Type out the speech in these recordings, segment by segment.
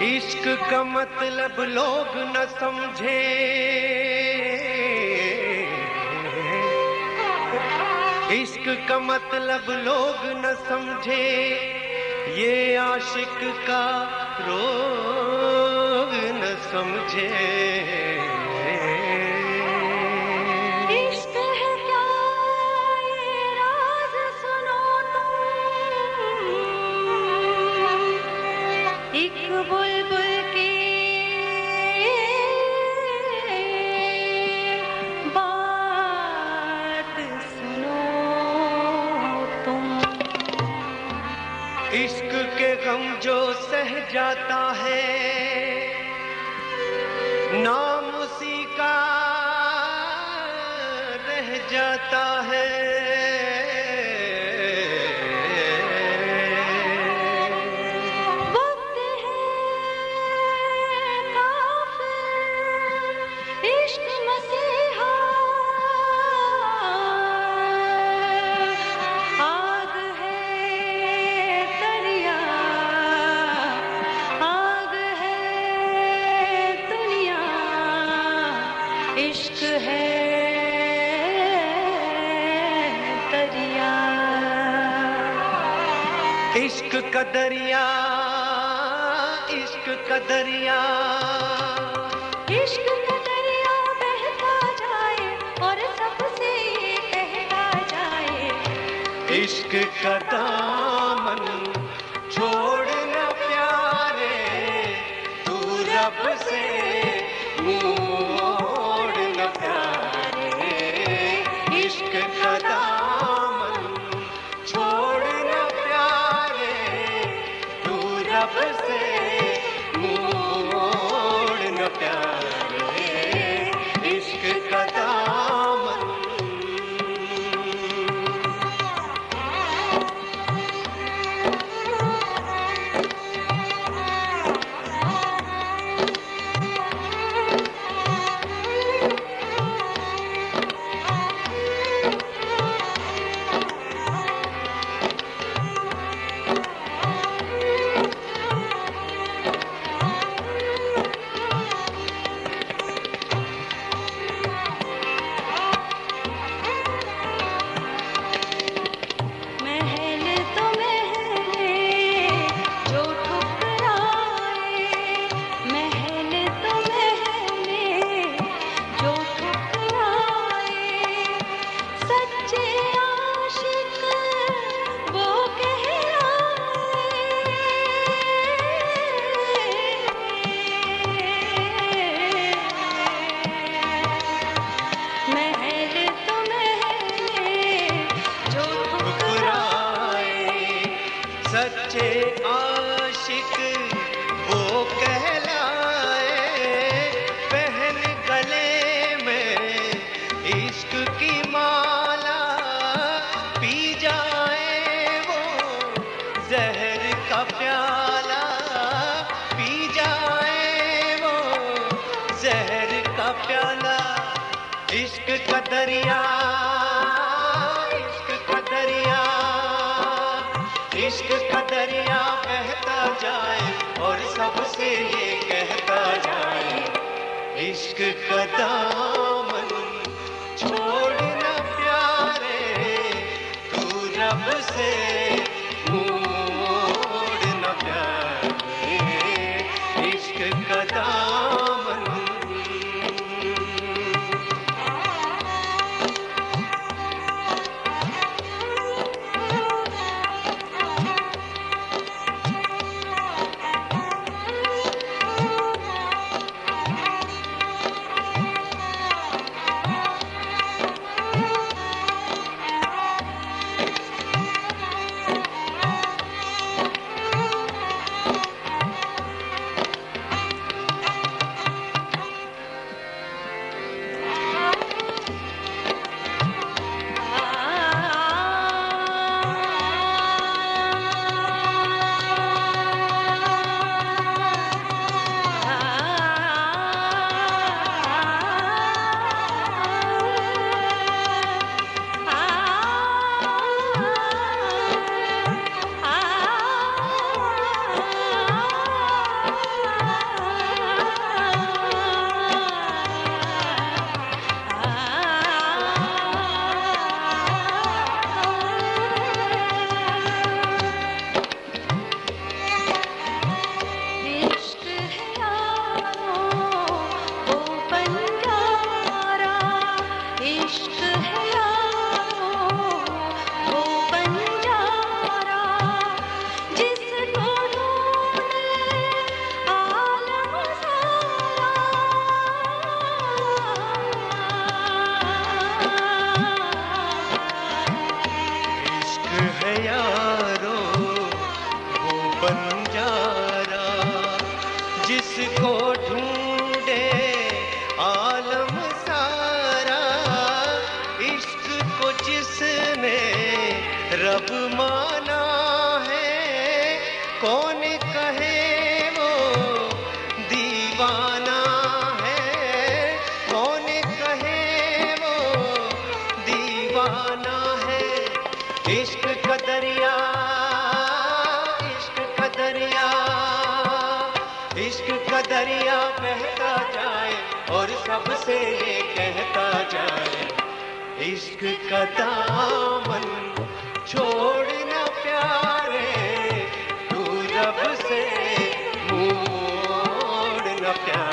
عشق کا مطلب لوگ نہ سمجھے۔ عشق کا مطلب لوگ نہ سمجھے۔ یہ عاشق کا روگ نہ سمجھے۔ غم جو سہ جاتا ہے۔ نام اسی کا رہ جاتا ہے۔ کا دریا۔ عشق کا دریا بہتا جائے اور سب سے کہتا جائے۔ عشق کا دامن دریا، عشق کا دریا، عشق کا دریا بہتا جائے اور سب سے یہ کہتا جائے، عشق کا رب مانا ہے، کون کہے وہ؟ دیوانہ ہے، کون کہے وہ؟ دیوانہ ہے، عشق کا دریا، عشق کا دریا، عشق کا دریا بہتا جائے اور سب سے یہ کہتا جائے، عشق کا دامن چھوڑنا پیارے تو رب سے موڑنا پیارے۔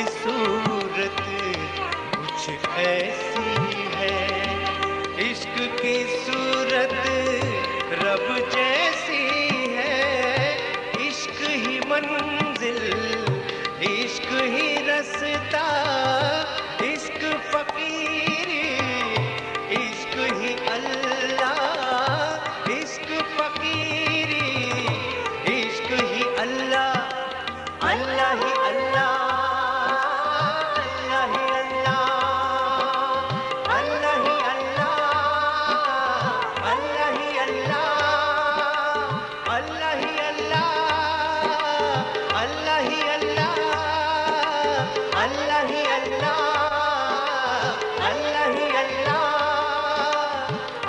کی صورت کچھ ایسی ہے۔ عشق کی صورت رب جیسی ہے۔ عشق ہی منزل، عشق ہی رستا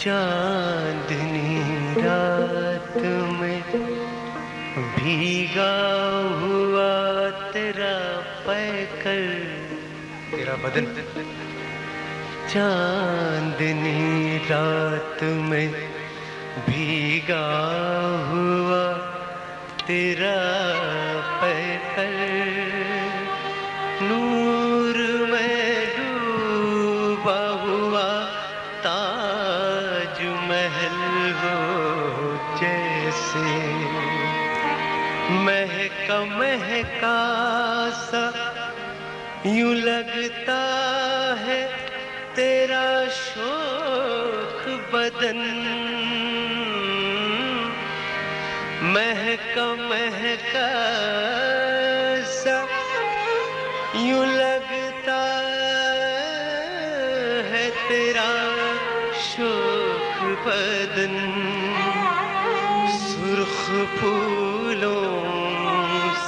چاندنی رات میں بھیگا ہوا تیرا پے کر تیرا بدن چاندنی رات میں بھیگا ہوا تیرا سا یوں لگتا ہے تیرا شوق بدن۔ مہک مہکا سا یوں لگتا ہے تیرا شوق بدن۔ سرخ پھولوں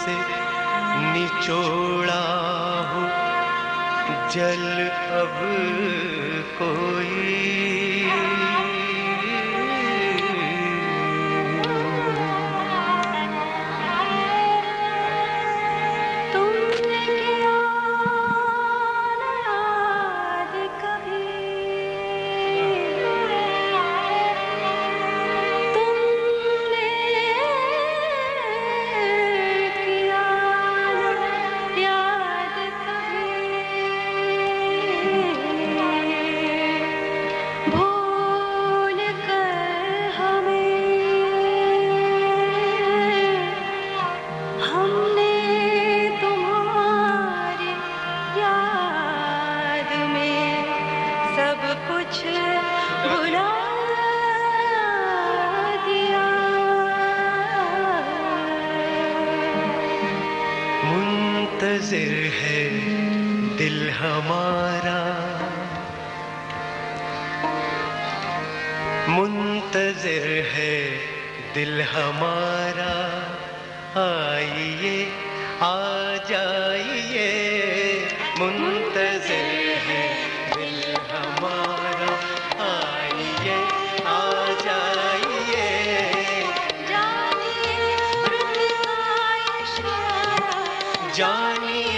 سے نچوڑا ہو جل اب کوئی جانے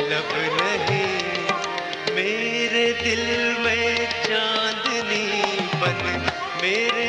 لب نہیں میرے دل میں چاندنی بن میرے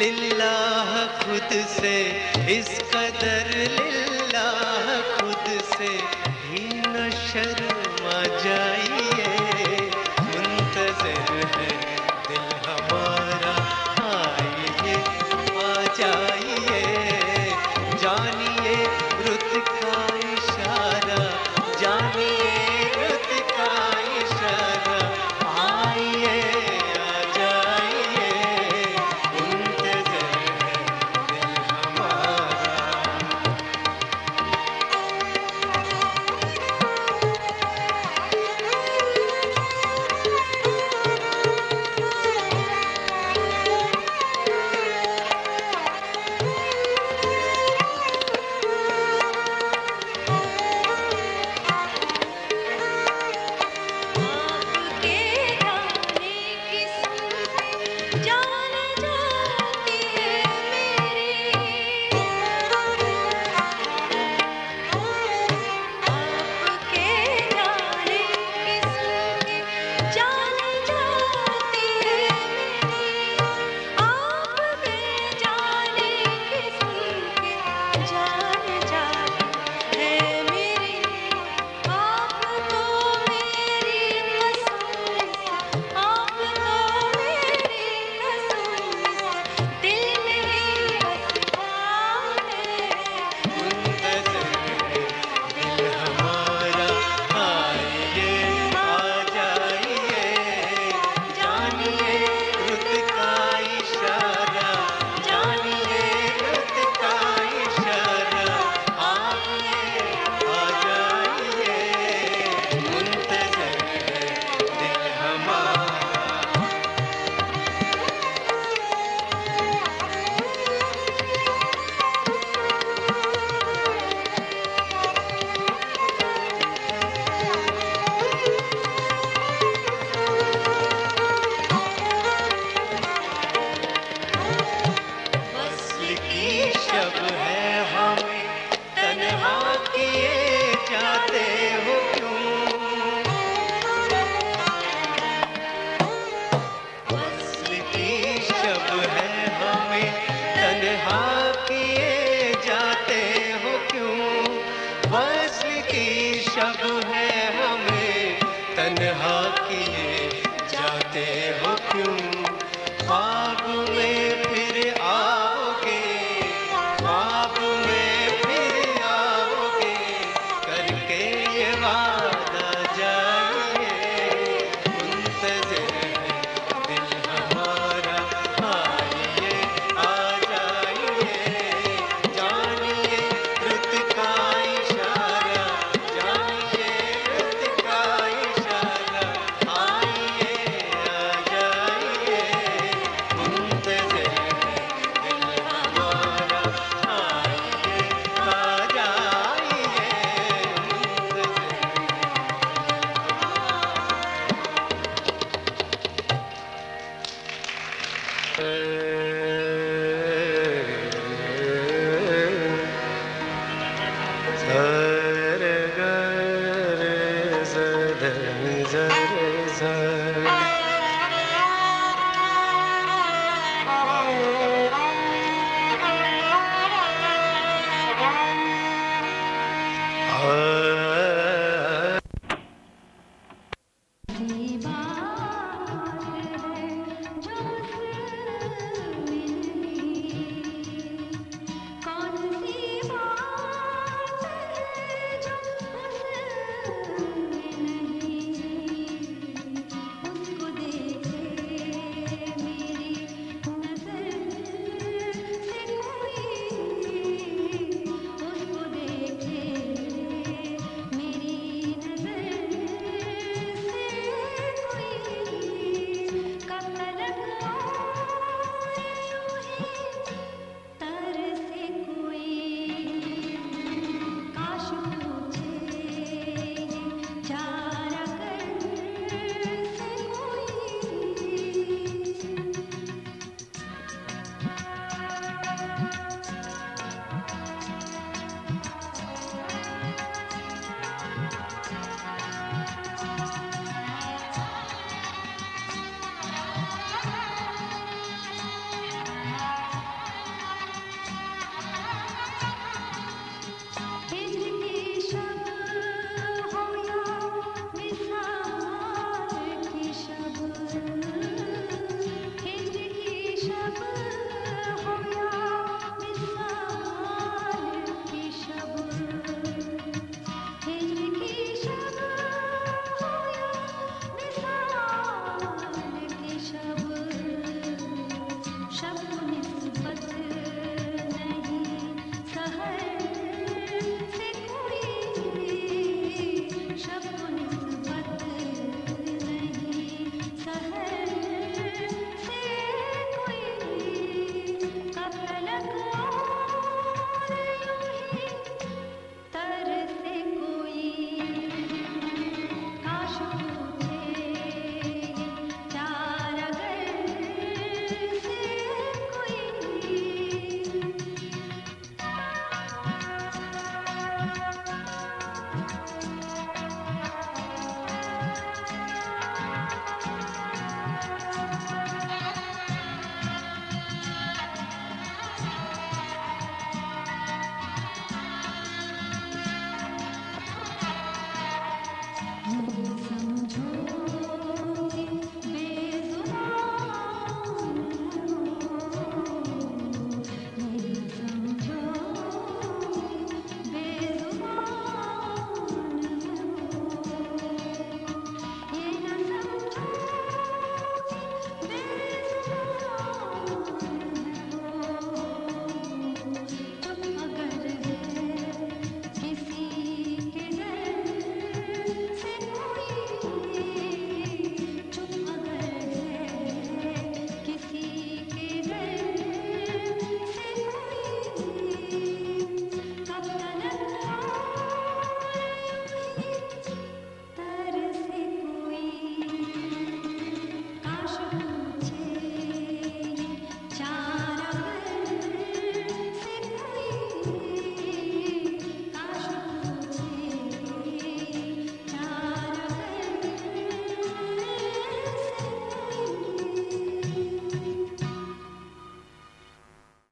للہ خود سے اس قدر للہ خود سے ہی نشر